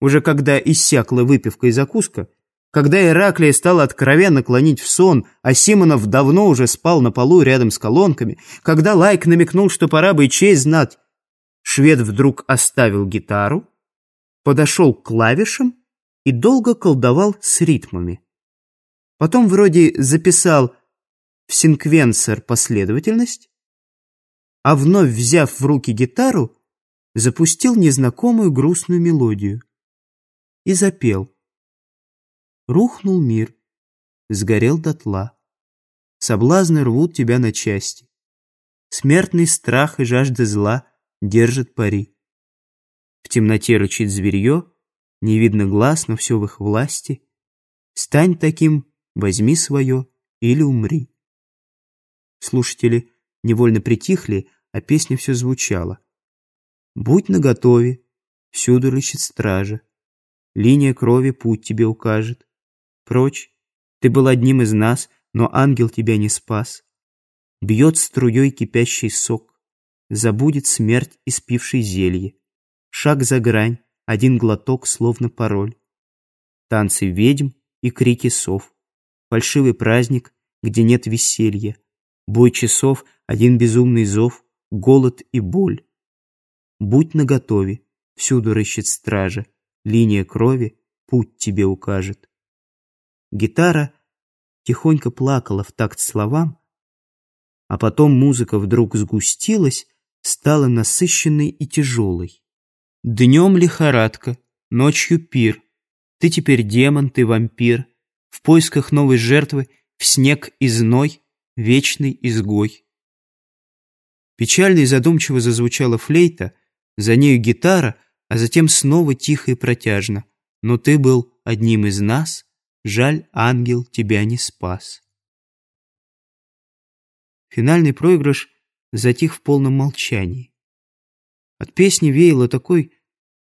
уже когда иссякла выпивка и закуска, когда Ираклия стала откровенно клонить в сон, а Симонов давно уже спал на полу рядом с колонками, когда Лайк намекнул, что пора бы и честь знать, швед вдруг оставил гитару, подошел к клавишам и долго колдовал с ритмами. Потом вроде записал в синквенсер последовательность, а вновь взяв в руки гитару, запустил незнакомую грустную мелодию и запел. Рухнул мир, сгорел дотла. Соблазны рвут тебя на части. Смертный страх и жажда зла держат пари. В темноте рычит зверье, не видно глаз, но все в их власти. Стань таким, возьми свое или умри. Слушатели невольно притихли, а песня все звучала. Будь наготове, всюду рычит стража. Линия крови путь тебе укажет. Прочь, ты был одним из нас, но ангел тебя не спас. Бьет струей кипящий сок, забудет смерть, испивший зелье. Шаг за грань, один глоток, словно пароль. Танцы ведьм и крики сов. Фальшивый праздник, где нет веселья. Бой часов, один безумный зов, голод и боль. Будь наготове, всюду рыщет стража, линия крови путь тебе укажет. Гитара тихонько плакала в такт словам, а потом музыка вдруг сгустилась, стала насыщенной и тяжелой. Днем лихорадка, ночью пир. Ты теперь демон, ты вампир. В поисках новой жертвы, в снег и зной, вечный изгой. Печально и задумчиво зазвучала флейта, за нею гитара, а затем снова тихо и протяжно. Но ты был одним из нас, жаль, ангел тебя не спас. Финальный проигрыш затих в полном молчании. От песни веяло такой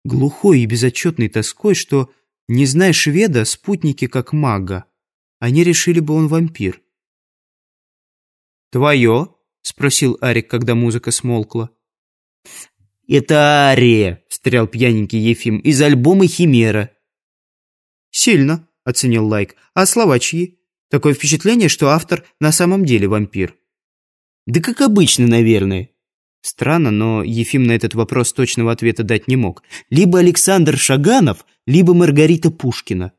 глухой и безотчетной тоской, что, не зная шведа, спутники как мага, они решили бы он вампир. «Твое?» — спросил Арик, когда музыка смолкла. «Это Ария», — встрял пьяненький Ефим, — «из альбома «Химера». «Сильно», — оценил Лайк. «А слова чьи? Такое впечатление, что автор на самом деле вампир». «Да как обычно, наверное». Странно, но Ефим на этот вопрос точного ответа дать не мог. Либо Александр Шаганов, либо Маргарита Пушкина.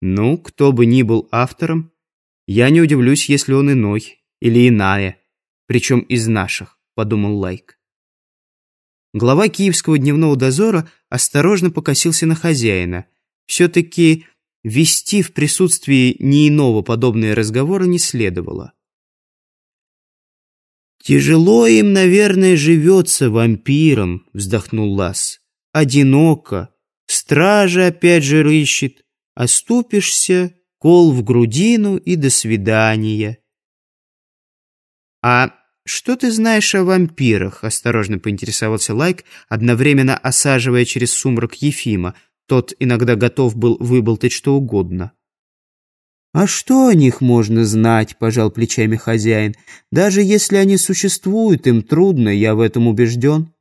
Ну, кто бы ни был автором, я не удивлюсь, если он иной или иная, причем из наших, подумал Лайк. Глава киевского дневного дозора осторожно покосился на хозяина. Все-таки вести в присутствии не иного подобные разговоры не следовало. «Тяжело им, наверное, живется вампиром», — вздохнул Лас. «Одиноко. Стража опять же рыщет. Оступишься, кол в грудину и до свидания». «А что ты знаешь о вампирах?» — осторожно поинтересовался Лайк, одновременно осаживая через сумрак Ефима. Тот иногда готов был выболтать что угодно. «А что о них можно знать?» – пожал плечами хозяин. «Даже если они существуют, им трудно, я в этом убежден».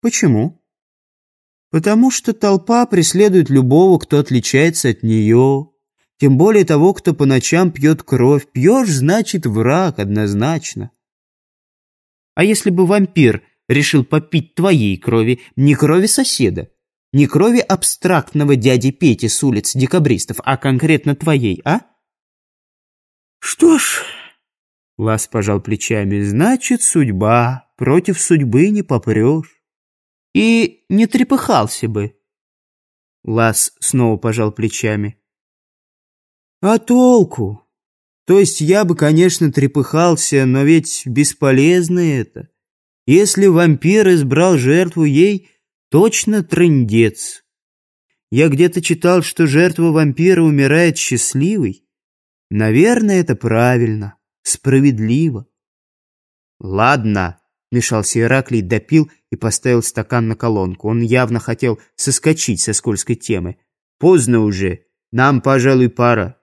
«Почему?» «Потому что толпа преследует любого, кто отличается от нее. Тем более того, кто по ночам пьет кровь. Пьешь, значит, враг, однозначно». «А если бы вампир решил попить твоей крови, не крови соседа?» Не крови абстрактного дяди Пети с улиц декабристов, а конкретно твоей, а? Что ж, Лас пожал плечами, значит, судьба. Против судьбы не попрешь. И не трепыхался бы. Лас снова пожал плечами. А толку? То есть я бы, конечно, трепыхался, но ведь бесполезно это. Если вампир избрал жертву ей, Точно трындец. Я где-то читал, что жертва вампира умирает счастливой. Наверное, это правильно, справедливо. Ладно, мешался Ираклий, допил и поставил стакан на колонку. Он явно хотел соскочить со скользкой темы. Поздно уже, нам, пожалуй, пора.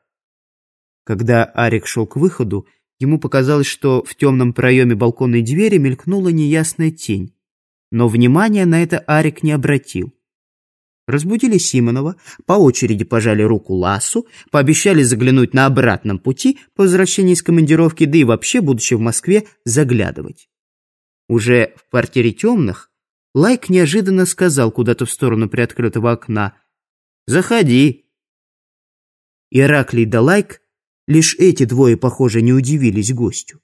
Когда Арик шел к выходу, ему показалось, что в темном проеме балконной двери мелькнула неясная тень но внимания на это Арик не обратил. разбудили Симонова, по очереди пожали руку Ласу, пообещали заглянуть на обратном пути по возвращении из командировки, да и вообще, будучи в Москве, заглядывать. Уже в квартире темных Лайк неожиданно сказал куда-то в сторону приоткрытого окна «Заходи». Ираклий да Лайк, лишь эти двое, похоже, не удивились гостю.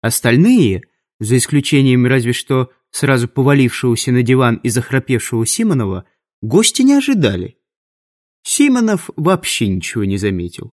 Остальные, за исключением разве что сразу повалившегося на диван и захрапевшего Симонова, гости не ожидали. Симонов вообще ничего не заметил.